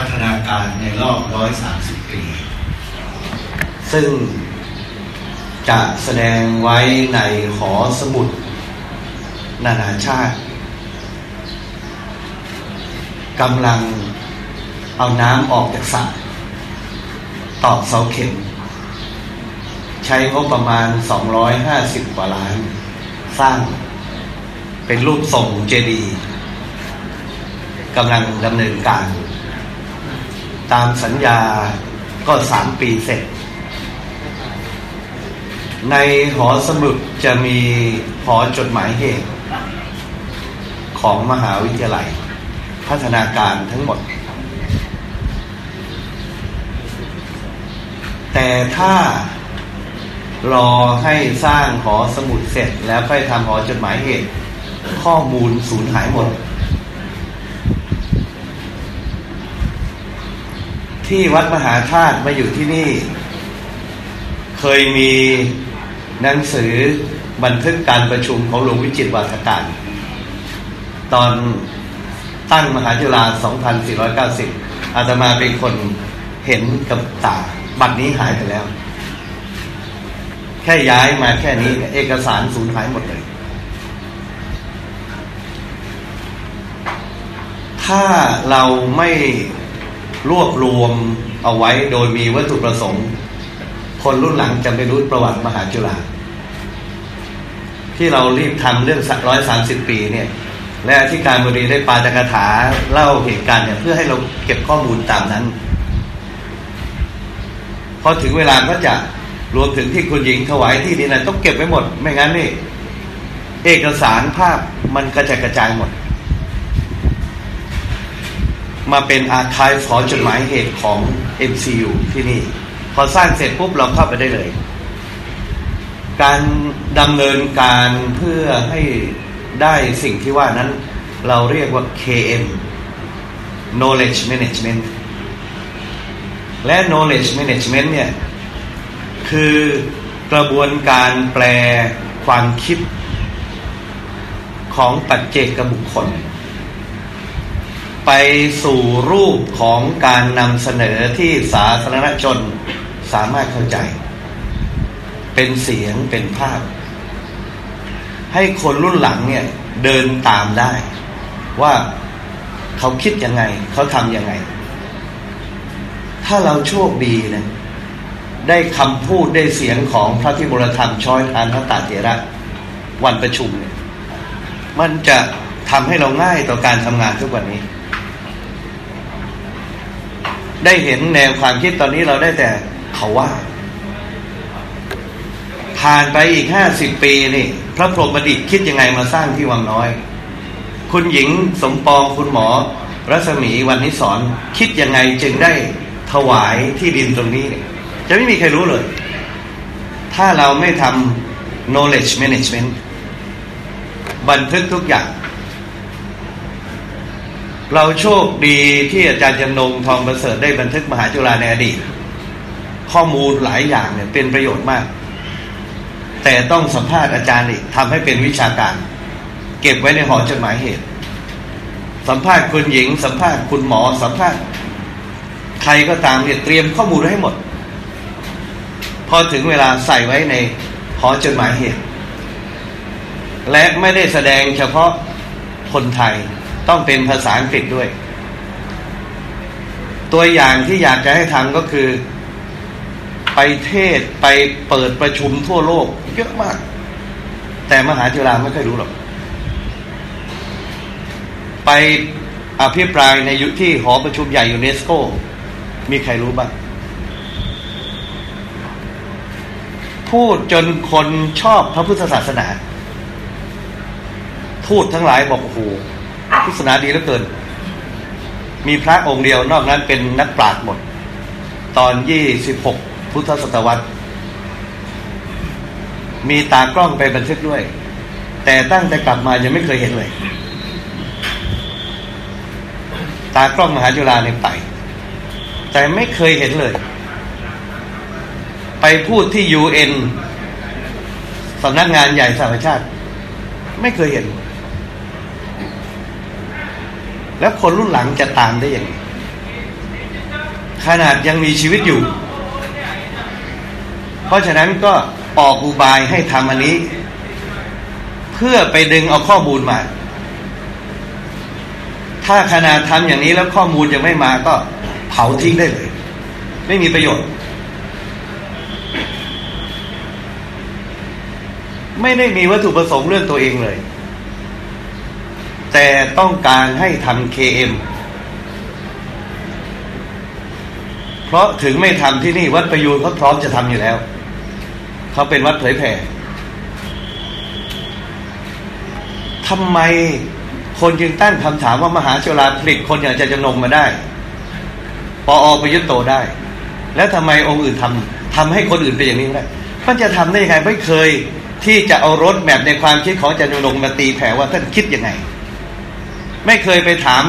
พัฒนาการในรอบ 130 ปี ซึ่งจะแสดงไว้ในหอสมุดนานาชาติกำลังเอาน้ำออกจากสระตอกเสาเข็ม ใช้งบประมาณ 250 กว่าล้าน สร้างเป็นรูปทรงเจดีย์กำลังดำเนินการ ตามสัญญาก็สามปีเสร็จ ในหอสมุดจะมีหอจดหมายเหตุ ของมหาวิทยาลัย พัฒนาการทั้งหมด แต่ถ้ารอให้สร้างหอสมุดเสร็จแล้วค่อยทำหอจดหมายเหตุ ข้อมูลสูญหายหมด ที่วัดมหาธาตุมาอยู่ที่นี่ เคยมีหนังสือบันทึกการประชุมของหลวงวิจิตรวาทการ ตอนตั้งมหาจุฬา2490 อาตมาเป็นคนเห็นกับตา บัตรนี้หายไปแล้ว แค่ย้ายมาแค่นี้เอกสารสูญหายหมดเลย ถ้าเราไม่ รวบรวมเอาไว้โดยมีวัตถุประสงค์ คนรุ่นหลังจะไม่รู้ประวัติมหาจุฬาที่เรารีบทำเรื่องร้อยสามสิบปีเนี่ย และที่การบดีได้ปาจกถาเล่าเหตุการณ์เนี่ยเพื่อให้เราเก็บข้อมูลตามนั้น พอถึงเวลาก็จะรวมถึงที่คุณหญิงถวายที่นี่นะต้องเก็บไว้หมด ไม่งั้นนี่เอกสารภาพมันกระจายกระจายหมด มาเป็นอาคายขอจดหมายเหตุของ MCU ที่นี่ พอสร้างเสร็จปุ๊บเราเข้าไปได้เลย การดำเนินการเพื่อให้ได้สิ่งที่ว่านั้น เราเรียกว่า KM knowledge management และ knowledge management เนี่ย คือกระบวนการแปลความคิดของปัจเจกบุคคล ไปสู่รูปของการนำเสนอที่สาธารณชนสามารถเข้าใจ เป็นเสียงเป็นภาพ ให้คนรุ่นหลังเนี่ยเดินตามได้ ว่าเขาคิดยังไง เขาทำยังไง ถ้าเราโชคดีนะได้คำพูดได้เสียงของพระพิบรธรรมช้อยทานพระตาเถระวันประชุมเนี่ยมันจะทำให้เราง่ายต่อการทำงานทุกวันนี้ ได้เห็นแนวความคิดตอนนี้เราได้แต่เขาว่า ผ่านไปอีกห้าสิบปีนี่ พระพรหมดิตคิดยังไงมาสร้างที่วังน้อย คุณหญิงสมปองคุณหมอ รัศมีวันนี้สอนคิดยังไงจึงได้ถวายที่ดินตรงนี้เนี่ยจะไม่มีใครรู้เลย ถ้าเราไม่ทำ knowledge management บันทึกทุกอย่าง เราโชคดีที่อาจารย์จำนงทองประเสริฐได้บันทึกมหาจุฬาในอดีต ข้อมูลหลายอย่างเนี่ยเป็นประโยชน์มาก แต่ต้องสัมภาษณ์อาจารย์อีกทำให้เป็นวิชาการ เก็บไว้ในหอจดหมายเหตุ สัมภาษณ์คุณหญิง สัมภาษณ์คุณหมอ สัมภาษณ์ใครก็ตามเนี่ยเตรียมข้อมูลให้หมด พอถึงเวลาใส่ไว้ในหอจดหมายเหตุ และไม่ได้แสดงเฉพาะคนไทย ต้องเป็นภาษาอังกฤษด้วย ตัวอย่างที่อยากจะให้ทำก็คือ ไปเทศไปเปิดประชุมทั่วโลก เยอะมาก แต่มหาจุฬาไม่เคยรู้หรอก ไปอภิปรายในยุที่หอประชุมใหญ่ยูเนสโก มีใครรู้บ้างพูดจนคนชอบพระพุทธศาสนา ทูตทั้งหลายบอกโอ้โห พุทธศาสนาดีเหลือเกิน มีพระองค์เดียวนอกนั้นเป็นนักปราชญ์หมด ตอนยี่สิบหกพุทธศตวรรษ มีตากล้องไปบันทึกด้วย แต่ตั้งแต่กลับมายังไม่เคยเห็นเลย ตากล้องมหาจุฬาเนี่ยไป แต่ไม่เคยเห็นเลย ไปพูดที่ยูเอ็นสำนักงานใหญ่สหประชาติ ไม่เคยเห็น แล้วคนรุ่นหลังจะตามได้อยังไงขนาดยังมีชีวิตอยู่ เพราะฉะนั้นก็ออกอุบายให้ทำอันนี้ เพื่อไปดึงเอาข้อมูลมา ถ้าขนาดทำอย่างนี้แล้วข้อมูลยังไม่มาก็เผาทิ้งได้เลย ไม่มีประโยชน์ ไม่ได้มีวัตถุประสงค์เรื่องตัวเองเลย แต่ต้องการให้ทำ KM เพราะถึงไม่ทำที่นี่วัดประยูนเขาพร้อมจะทำอยู่แล้ว เขาเป็นวัดเผยแผ่ทำไมคนจึงตั้งคำถามว่ามหาจุฬาผลิตคนอย่างจะจำนงมาได้ ปออประยุทธ์โตได้ แล้วทำไมองค์อื่นทำทำให้คนอื่นเป็นอย่างนี้ได้ท่านจะทำได้ยังไงไม่เคยที่จะเอารถแบบในความคิดของอาจารย์นงมาตีแผ่ว่าท่านคิดยังไง ไม่เคยไปถาม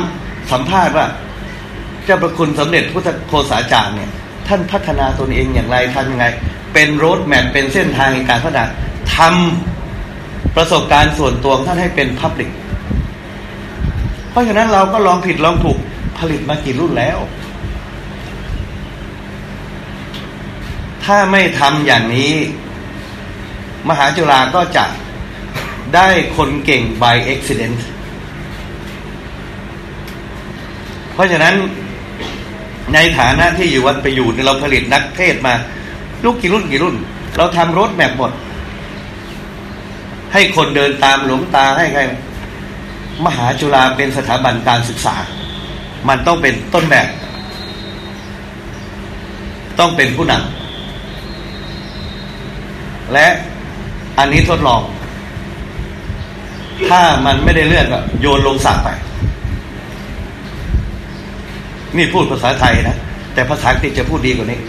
สัมภาษณ์ว่าเจ้าประคุณสมเด็จพุทธโคสาจารย์เนี่ย ท่านพัฒนาตนเองอย่างไรทำยังไง เป็นรถแมพเป็นเส้นทางในการพัฒนาทำประสบการณ์ส่วนตัวท่านให้เป็นพับลิกเพราะฉะนั้นเราก็ลองผิดลองถูกผลิตมากี่รุ่นแล้ว ถ้าไม่ทำอย่างนี้ มหาจุฬาก็จะได้คนเก่ง by accident เพราะฉะนั้นในฐานะที่อยู่วัดไปอยู่เราผลิตนักเทศมา ลูกกี่รุ่นกี่รุ่น เราทำรถแมพหมด ให้คนเดินตามหลวงตาให้ใคร มหาจุฬาเป็นสถาบันการศึกษา มันต้องเป็นต้นแบบ ต้องเป็นผู้นำและอันนี้ทดลอง ถ้ามันไม่ได้เลือกก็โยนลงสระไป นี่พูดภาษาไทยนะ แต่ภาษาอังกฤษจะพูดดีกว่านี้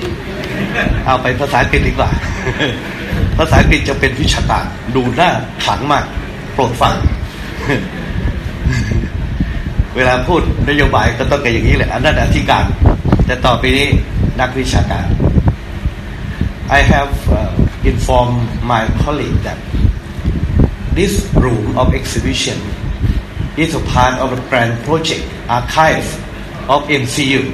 เอาไปภาษาอังกฤษดีกว่า ภาษาอังกฤษจะเป็นวิชาการดูหน้าขังมาก โปรดฟัง เวลาพูดนโยบายก็ต้องเป็นอย่างนี้แหละอันนั้นอธิการ แต่ต่อไปนี้นักวิชาการ I have uh, informed my colleague that this room of exhibition is a part of a grand project archive of MCU.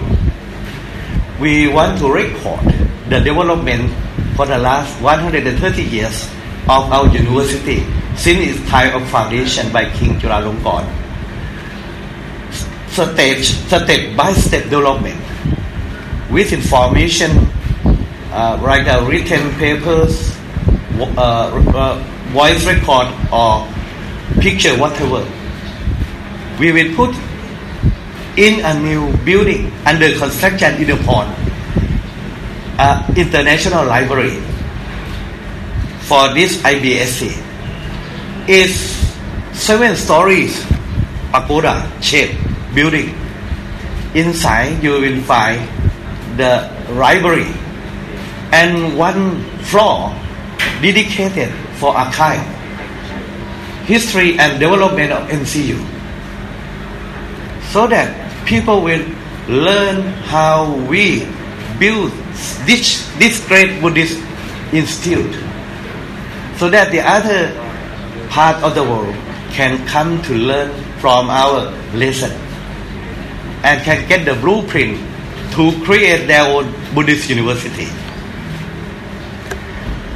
We want to record the development for the last 130 years of our university since its time of foundation by King Chulalongkorn. Stage, step by step development with information uh, like uh, written papers, uh, uh, voice record, or picture, whatever. We will put in a new building under construction in the port, uh, international library for this IBSC is seven stories pagoda shaped building. Inside you will find the library and one floor dedicated for archive, history and development of MCU. So that people will learn how we build this, this great Buddhist institute so that the other part of the world can come to learn from our lesson and can get the blueprint to create their own Buddhist university.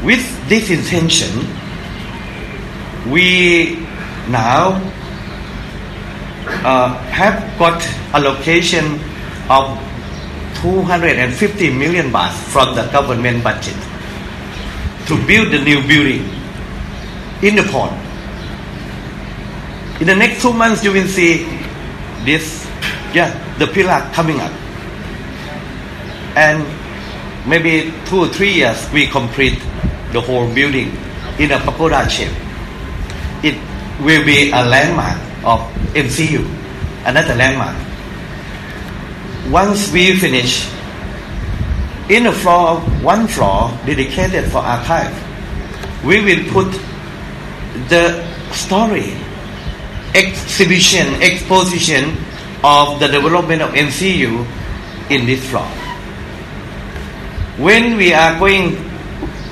With this intention, we now uh, have got allocation of 250 million baht from the government budget to build the new building in the port. In the next two months, you will see this, yeah, the pillar coming up. And maybe two or three years, we complete the whole building in a pagoda shape. It will be a landmark of MCU, another landmark. Once we finish, in the floor, one floor dedicated for archive, we will put the story, exhibition, exposition of the development of MCU in this floor. When we are going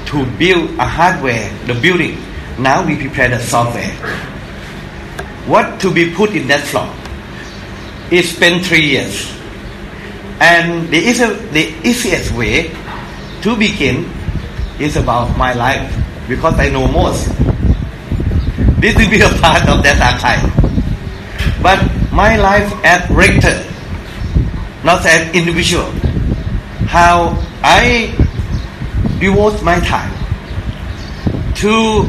to build a hardware, the building, now we prepare the software what to be put in that floor. It spent three years. And the, easy, the easiest way to begin is about my life because I know most. This will be a part of that archive. But my life as rector, not as individual, how I devote my time to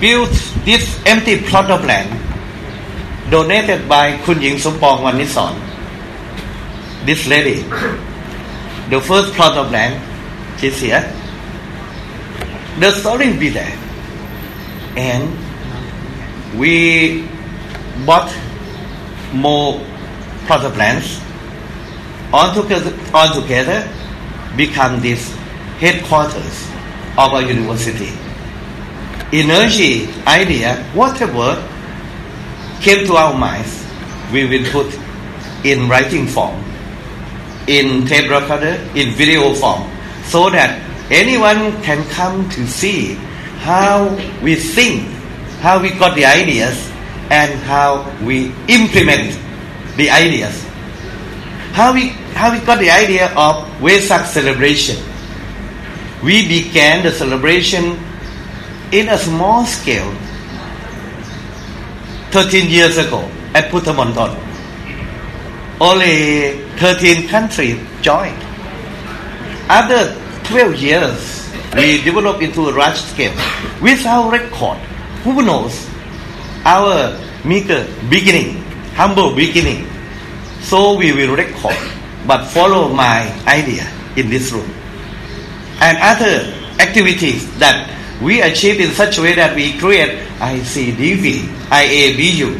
build this empty plot of land donated by Kun Ying Sumpong this lady. The first plot of land, she's here. The story will be there. And we bought more plot of lands all together, all together become this headquarters of our university. Energy, idea, whatever came to our minds, we will put in writing form, in tape recorder, in video form, so that anyone can come to see how we think, how we got the ideas, and how we implement the ideas. How we, how we got the idea of Vesak celebration. We began the celebration in a small scale 13 years ago at Phutthamonthon. Only 13 countries joined. After 12 years, we developed into a large scale. Without record, who knows? Our meager beginning, humble beginning. So we will record, but follow my idea in this room. And other activities that we achieve in such a way that we create ICDV, IABU.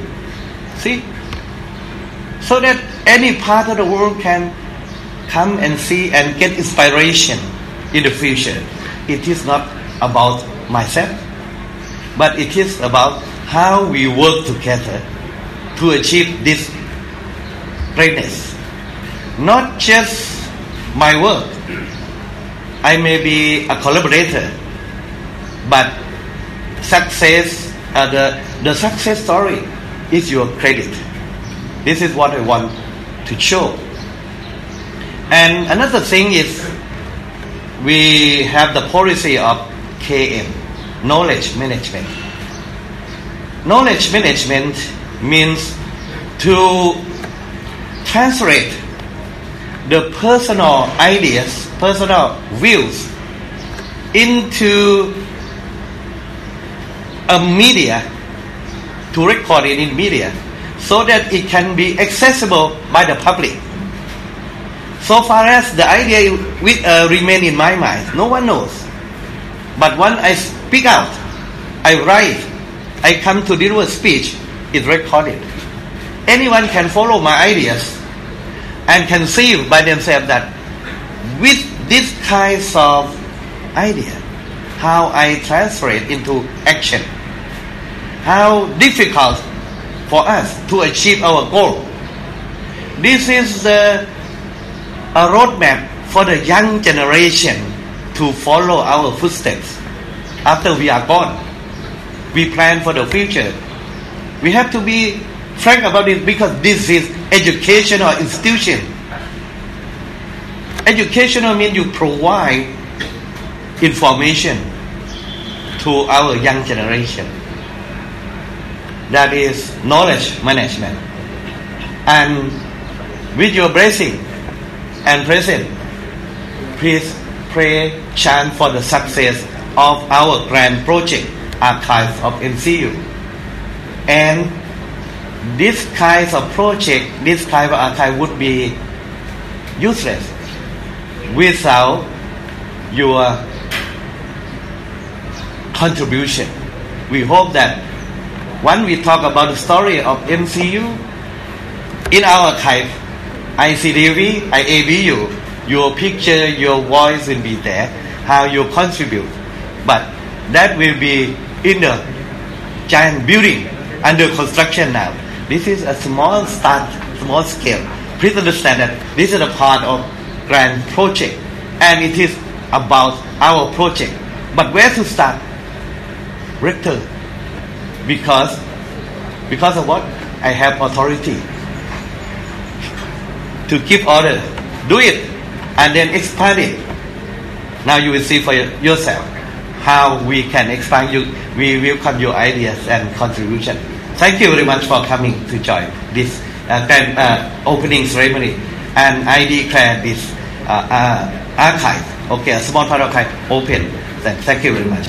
See? So that any part of the world can come and see and get inspiration in the future. It is not about myself, but it is about how we work together to achieve this greatness. Not just my work. I may be a collaborator, but success, uh, the, the success story is your credit. This is what I want to show. And another thing is we have the policy of KM, knowledge management. Knowledge management means to translate the personal ideas, personal views into a media to record it in media so that it can be accessible by the public. So far as the idea will uh, remain in my mind, no one knows. But when I speak out, I write, I come to deliver a speech, it's recorded. Anyone can follow my ideas and can see by themselves that with this kinds of idea, how I translate into action, how difficult for us to achieve our goal. This is the a roadmap for the young generation to follow our footsteps after we are gone. We plan for the future. We have to be frank about it because this is educational institution. Educational means you provide information to our young generation. That is knowledge management. And with your blessing and present, please pray, chant for the success of our grand project, Archives of MCU. And this kind of project, this kind of archive would be useless without your contribution. We hope that when we talk about the story of MCU in our archive, ICDV, IABU, your picture, your voice will be there, how you contribute. But that will be in the giant building under construction now. This is a small start, small scale. Please understand that this is a part of grand project and it is about our project. But where to start? Rector. Because because of what? I have authority to give order. Do it and then expand it. Now you will see for yourself how we can expand you. We welcome your ideas and contribution. Thank you very much for coming to join this uh, uh, opening ceremony. And I declare this uh, uh, archive okay a small part archive open. Thank you very much